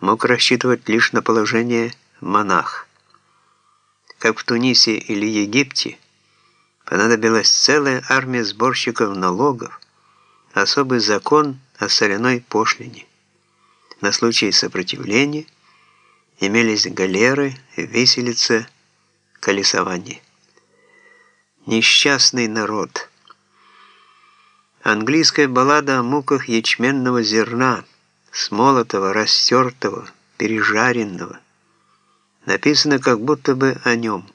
мог рассчитывать лишь на положение монах. Как в Тунисе или Египте, понадобилась целая армия сборщиков налогов, особый закон о соляной пошлине. На случай сопротивления имелись галеры, виселица, колесование. Несчастный народ. Английская баллада о муках ячменного зерна, смолотого, растертого, пережаренного, написано как будто бы о нем.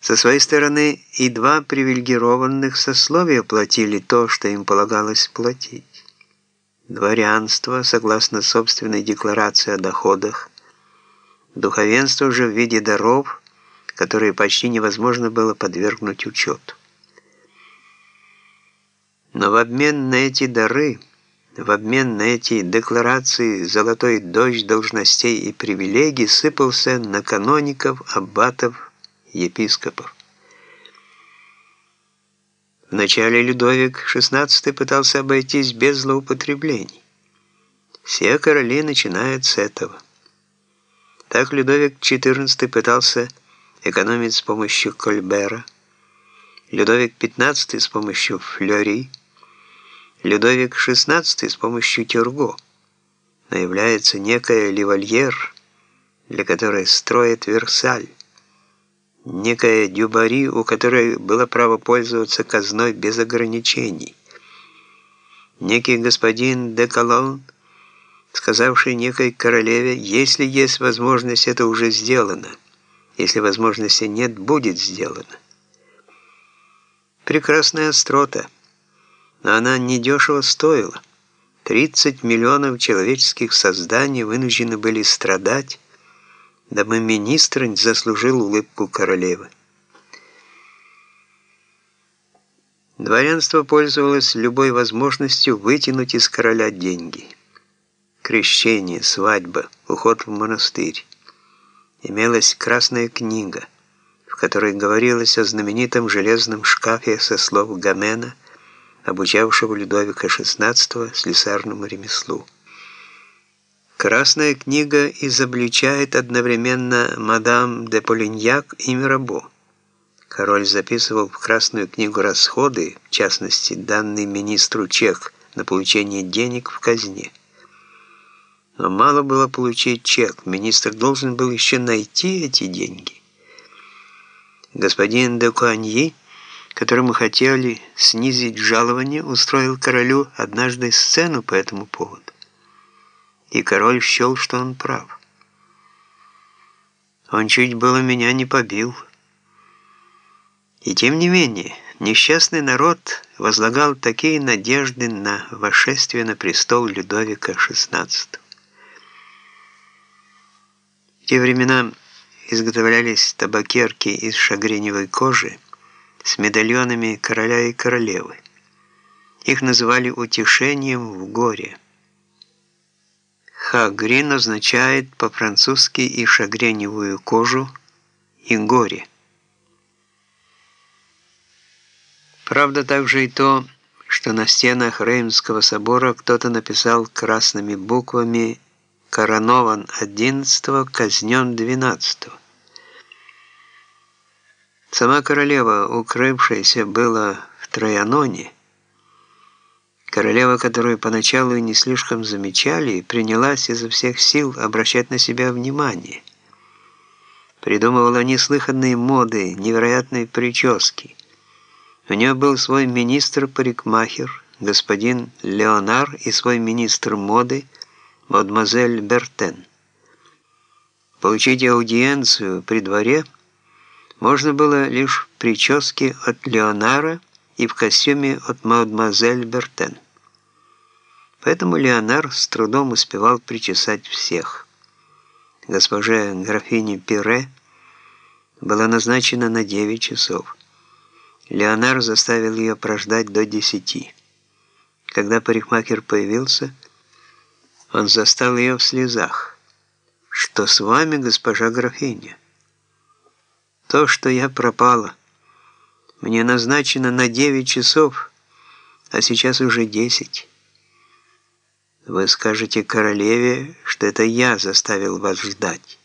Со своей стороны и два привилегированных сословия платили то, что им полагалось платить. Дворянство, согласно собственной декларации о доходах, духовенство же в виде даров, которые почти невозможно было подвергнуть учету. Но в обмен на эти дары, в обмен на эти декларации золотой дождь должностей и привилегий сыпался на каноников, аббатов, епископов. Вначале Людовик XVI пытался обойтись без злоупотреблений. Все короли начинают с этого. Так Людовик XIV пытался экономить с помощью Кольбера, Людовик XV с помощью Флёри, Людовик XVI с помощью Тюрго. Но является некая Ливальер, для которой строит Версаль некая Дюбари, у которой было право пользоваться казной без ограничений. Некий господин де Колон, сказавший некой королеве, если есть возможность, это уже сделано. Если возможности нет, будет сделано. Прекрасная острота, но она недешево стоила. 30 миллионов человеческих созданий вынуждены были страдать, дабы министр заслужил улыбку королевы. Дворянство пользовалось любой возможностью вытянуть из короля деньги. Крещение, свадьба, уход в монастырь. Имелась красная книга, в которой говорилось о знаменитом железном шкафе со слов Гомена, обучавшего Людовика XVI слесарному ремеслу. Красная книга изобличает одновременно мадам де Полиньяк и Мирабо. Король записывал в Красную книгу расходы, в частности, данные министру чек на получение денег в казне. Но мало было получить чек, министр должен был еще найти эти деньги. Господин де Куаньи, которому хотели снизить жалование, устроил королю однажды сцену по этому поводу и король счел, что он прав. Он чуть было меня не побил. И тем не менее, несчастный народ возлагал такие надежды на вошествие на престол Людовика XVI. В те времена изготовлялись табакерки из шагреневой кожи с медальонами короля и королевы. Их называли утешением в горе. Хагрин означает по-французски и шагреневую кожу, и горе. Правда также и то, что на стенах Реймского собора кто-то написал красными буквами «Коронован 11 казнен 12 Сама королева, укрывшаяся была в Трояноне, Королева, которую поначалу и не слишком замечали, принялась изо всех сил обращать на себя внимание. Придумывала неслыханные моды, невероятные прически. У нее был свой министр-парикмахер, господин Леонар, и свой министр моды, мадемуазель Бертен. Получить аудиенцию при дворе можно было лишь в прическе от Леонара и в костюме от мадемуазель Бертен. Поэтому Леонар с трудом успевал причесать всех. Госпоже графине Пире была назначена на 9 часов. Леонар заставил ее прождать до 10. Когда парикмахер появился, он застал ее в слезах. «Что с вами, госпожа графиня?» «То, что я пропала». Мне назначено на 9 часов, а сейчас уже 10. Вы скажете королеве, что это я заставил вас ждать.